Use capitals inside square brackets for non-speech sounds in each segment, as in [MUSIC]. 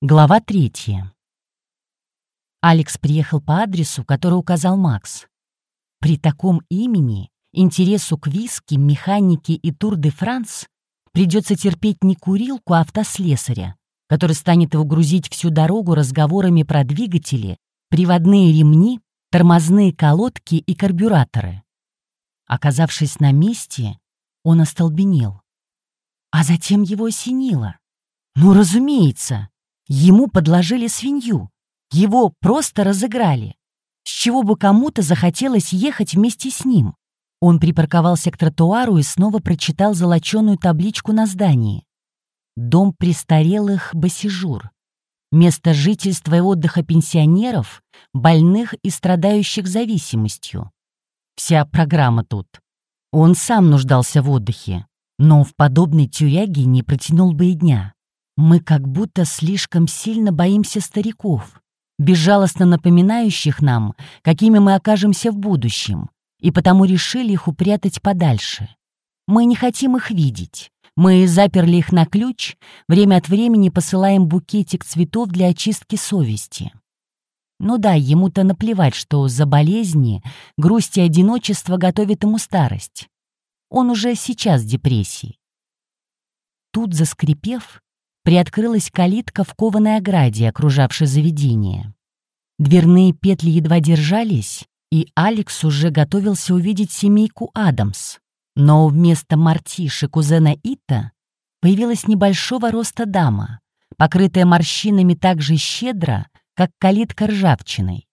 Глава третья. Алекс приехал по адресу, который указал Макс. При таком имени интересу к виски, механике и Тур-де-Франс придется терпеть не курилку, а автослесаря, который станет его грузить всю дорогу разговорами про двигатели, приводные ремни, тормозные колодки и карбюраторы. Оказавшись на месте, он остолбенел. А затем его осенило. Ну, разумеется, Ему подложили свинью. Его просто разыграли. С чего бы кому-то захотелось ехать вместе с ним? Он припарковался к тротуару и снова прочитал золоченую табличку на здании. Дом престарелых Басижур. Место жительства и отдыха пенсионеров, больных и страдающих зависимостью. Вся программа тут. Он сам нуждался в отдыхе, но в подобной тюряге не протянул бы и дня. Мы как будто слишком сильно боимся стариков, безжалостно напоминающих нам, какими мы окажемся в будущем, и потому решили их упрятать подальше. Мы не хотим их видеть. Мы заперли их на ключ, время от времени посылаем букетик цветов для очистки совести. Ну да, ему-то наплевать, что за болезни, грусть и одиночество готовит ему старость. Он уже сейчас в депрессии. Тут, заскрипев, приоткрылась калитка в кованой ограде, окружавшей заведение. Дверные петли едва держались, и Алекс уже готовился увидеть семейку Адамс. Но вместо мартиши кузена Ита появилась небольшого роста дама, покрытая морщинами так же щедро, как калитка ржавчиной.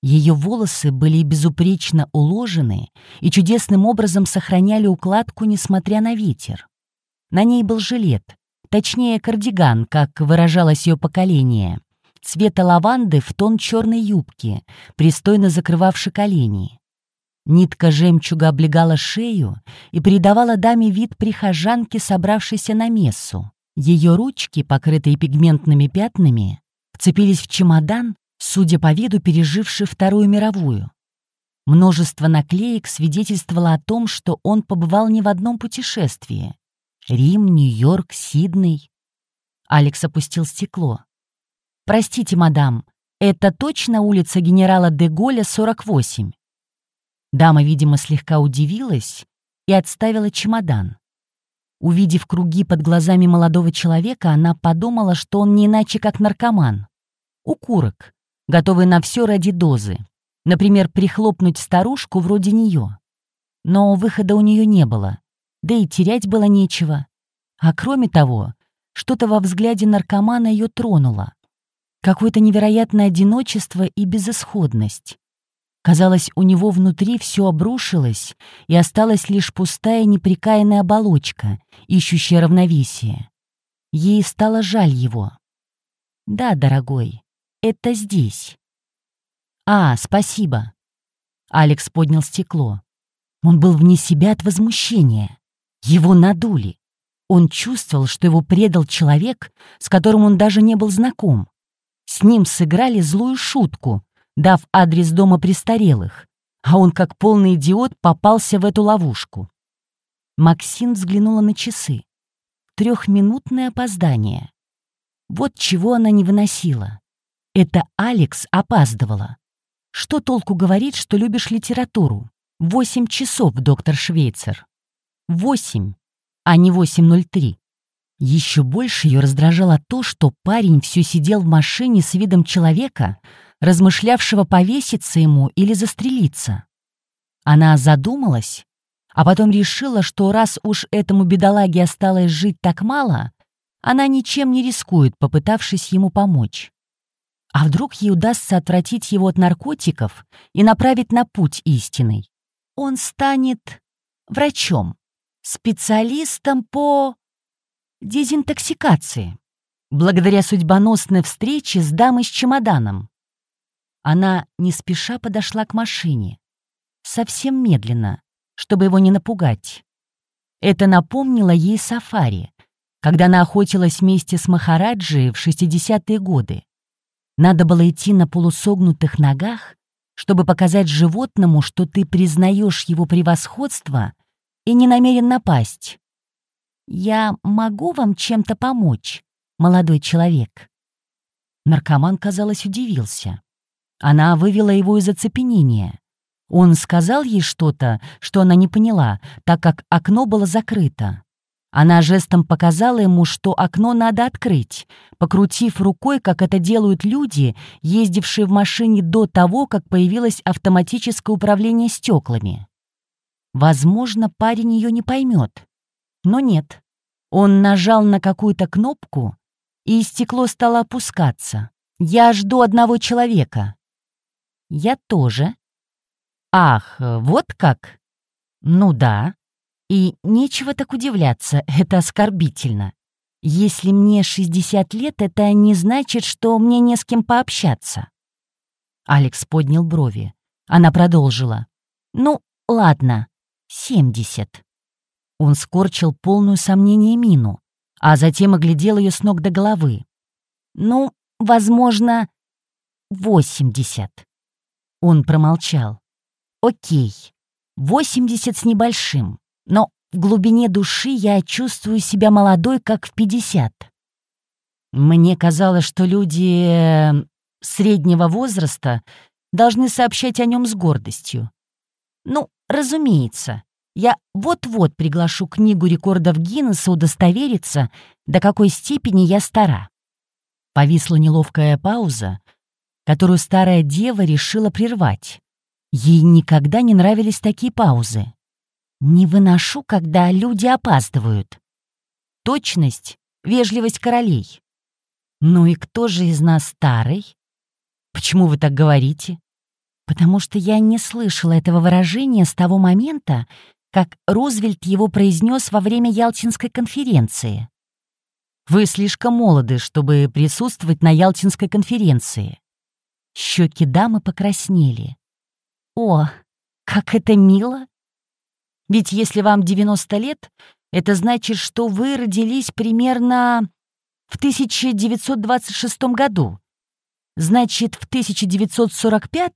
Ее волосы были безупречно уложены и чудесным образом сохраняли укладку, несмотря на ветер. На ней был жилет, Точнее, кардиган, как выражалось ее поколение. Цвета лаванды в тон черной юбки, пристойно закрывавшей колени. Нитка жемчуга облегала шею и придавала даме вид прихожанки, собравшейся на мессу. Ее ручки, покрытые пигментными пятнами, вцепились в чемодан, судя по виду, переживший Вторую мировую. Множество наклеек свидетельствовало о том, что он побывал не в одном путешествии. Рим, Нью-Йорк, Сидней. Алекс опустил стекло. «Простите, мадам, это точно улица генерала де Голля, 48?» Дама, видимо, слегка удивилась и отставила чемодан. Увидев круги под глазами молодого человека, она подумала, что он не иначе как наркоман. Укурок, готовый на все ради дозы. Например, прихлопнуть старушку вроде нее. Но выхода у нее не было да и терять было нечего. А кроме того, что-то во взгляде наркомана ее тронуло. Какое-то невероятное одиночество и безысходность. Казалось, у него внутри все обрушилось, и осталась лишь пустая неприкаянная оболочка, ищущая равновесие. Ей стало жаль его. «Да, дорогой, это здесь». «А, спасибо». Алекс поднял стекло. Он был вне себя от возмущения. Его надули. Он чувствовал, что его предал человек, с которым он даже не был знаком. С ним сыграли злую шутку, дав адрес дома престарелых, а он, как полный идиот, попался в эту ловушку. Максим взглянула на часы. Трехминутное опоздание. Вот чего она не выносила. Это Алекс опаздывала. Что толку говорить, что любишь литературу? Восемь часов, доктор Швейцер. 8, а не 8.03. Еще больше ее раздражало то, что парень все сидел в машине с видом человека, размышлявшего повеситься ему или застрелиться. Она задумалась, а потом решила, что раз уж этому бедолаге осталось жить так мало, она ничем не рискует, попытавшись ему помочь. А вдруг ей удастся отвратить его от наркотиков и направить на путь истинный? Он станет врачом специалистом по дезинтоксикации, благодаря судьбоносной встрече с дамой с чемоданом. Она не спеша подошла к машине, совсем медленно, чтобы его не напугать. Это напомнило ей сафари, когда она охотилась вместе с Махараджи в 60-е годы. Надо было идти на полусогнутых ногах, чтобы показать животному, что ты признаешь его превосходство и не намерен напасть. Я могу вам чем-то помочь, молодой человек? Наркоман, казалось, удивился. Она вывела его из оцепенения. Он сказал ей что-то, что она не поняла, так как окно было закрыто. Она жестом показала ему, что окно надо открыть, покрутив рукой, как это делают люди, ездившие в машине до того, как появилось автоматическое управление стеклами. Возможно, парень ее не поймет. Но нет. Он нажал на какую-то кнопку, и стекло стало опускаться. «Я жду одного человека». «Я тоже». «Ах, вот как?» «Ну да. И нечего так удивляться, [LAUGHS] это оскорбительно. Если мне 60 лет, это не значит, что мне не с кем пообщаться». Алекс поднял брови. Она продолжила. «Ну, ладно, 70». Он скорчил полную сомнение мину, а затем оглядел ее с ног до головы. «Ну, возможно, 80». Он промолчал. «Окей, 80 с небольшим но в глубине души я чувствую себя молодой, как в 50. Мне казалось, что люди э, среднего возраста должны сообщать о нем с гордостью. Ну, разумеется, я вот-вот приглашу книгу рекордов Гиннесса удостовериться, до какой степени я стара. Повисла неловкая пауза, которую старая дева решила прервать. Ей никогда не нравились такие паузы. Не выношу, когда люди опаздывают. Точность, вежливость королей. Ну и кто же из нас старый? Почему вы так говорите? Потому что я не слышала этого выражения с того момента, как Рузвельт его произнес во время Ялтинской конференции. Вы слишком молоды, чтобы присутствовать на Ялтинской конференции. Щеки дамы покраснели. О, как это мило! Ведь если вам 90 лет, это значит, что вы родились примерно в 1926 году. Значит, в 1945,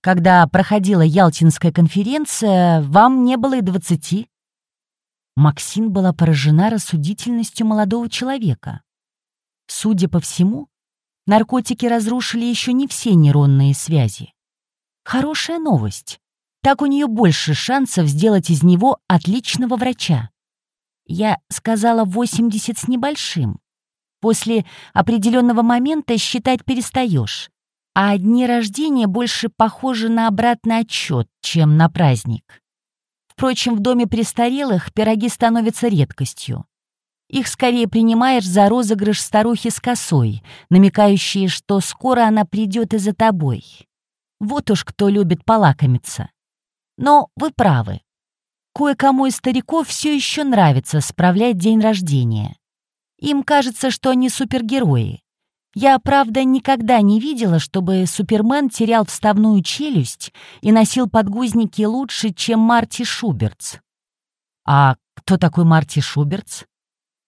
когда проходила Ялтинская конференция, вам не было и 20. Максин была поражена рассудительностью молодого человека. Судя по всему, наркотики разрушили еще не все нейронные связи. Хорошая новость. Так у нее больше шансов сделать из него отличного врача. Я сказала 80 с небольшим. После определенного момента считать перестаешь, а дни рождения больше похожи на обратный отчет, чем на праздник. Впрочем, в доме престарелых пироги становятся редкостью. Их скорее принимаешь за розыгрыш старухи с косой, намекающие, что скоро она придет и за тобой. Вот уж кто любит полакомиться. Но вы правы. Кое-кому из стариков все еще нравится справлять день рождения. Им кажется, что они супергерои. Я, правда, никогда не видела, чтобы Супермен терял вставную челюсть и носил подгузники лучше, чем Марти Шубертс. А кто такой Марти Шубертс?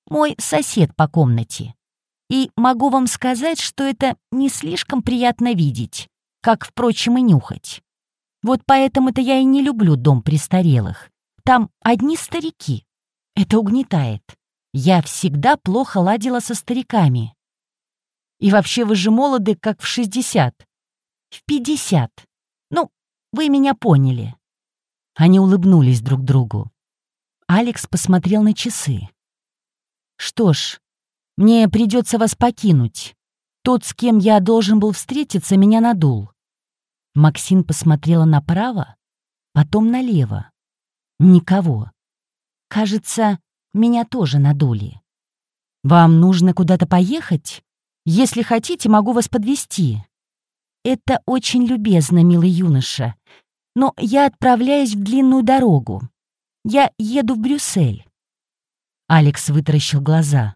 Мой сосед по комнате. И могу вам сказать, что это не слишком приятно видеть, как, впрочем, и нюхать. Вот поэтому-то я и не люблю дом престарелых. Там одни старики. Это угнетает. Я всегда плохо ладила со стариками. И вообще вы же молоды, как в 60. В 50. Ну, вы меня поняли. Они улыбнулись друг другу. Алекс посмотрел на часы. «Что ж, мне придется вас покинуть. Тот, с кем я должен был встретиться, меня надул. Максин посмотрела направо, потом налево. Никого. Кажется, меня тоже надули. «Вам нужно куда-то поехать? Если хотите, могу вас подвести. «Это очень любезно, милый юноша, но я отправляюсь в длинную дорогу. Я еду в Брюссель». Алекс вытаращил глаза.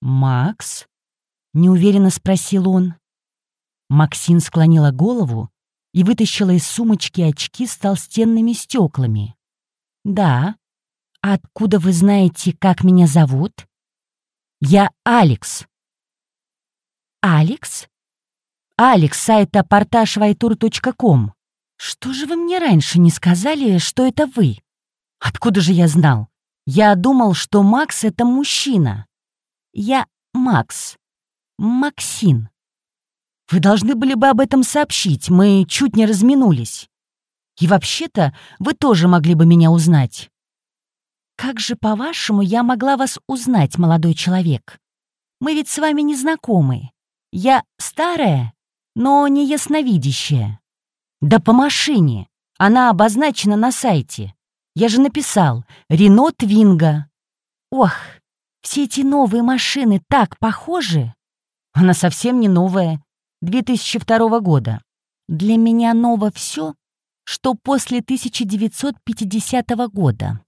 «Макс?» — неуверенно спросил он. Максин склонила голову и вытащила из сумочки очки с толстенными стеклами. «Да. Откуда вы знаете, как меня зовут?» «Я Алекс». «Алекс?» «Алекс, сайта порташвайтур.ком. Что же вы мне раньше не сказали, что это вы? Откуда же я знал? Я думал, что Макс — это мужчина. Я Макс. Максин. Вы должны были бы об этом сообщить, мы чуть не разминулись. И вообще-то вы тоже могли бы меня узнать. Как же, по-вашему, я могла вас узнать, молодой человек? Мы ведь с вами не знакомы. Я старая, но не ясновидящая. Да по машине. Она обозначена на сайте. Я же написал «Рено Твинго». Ох, все эти новые машины так похожи. Она совсем не новая, 2002 года. Для меня ново все, что после 1950 года.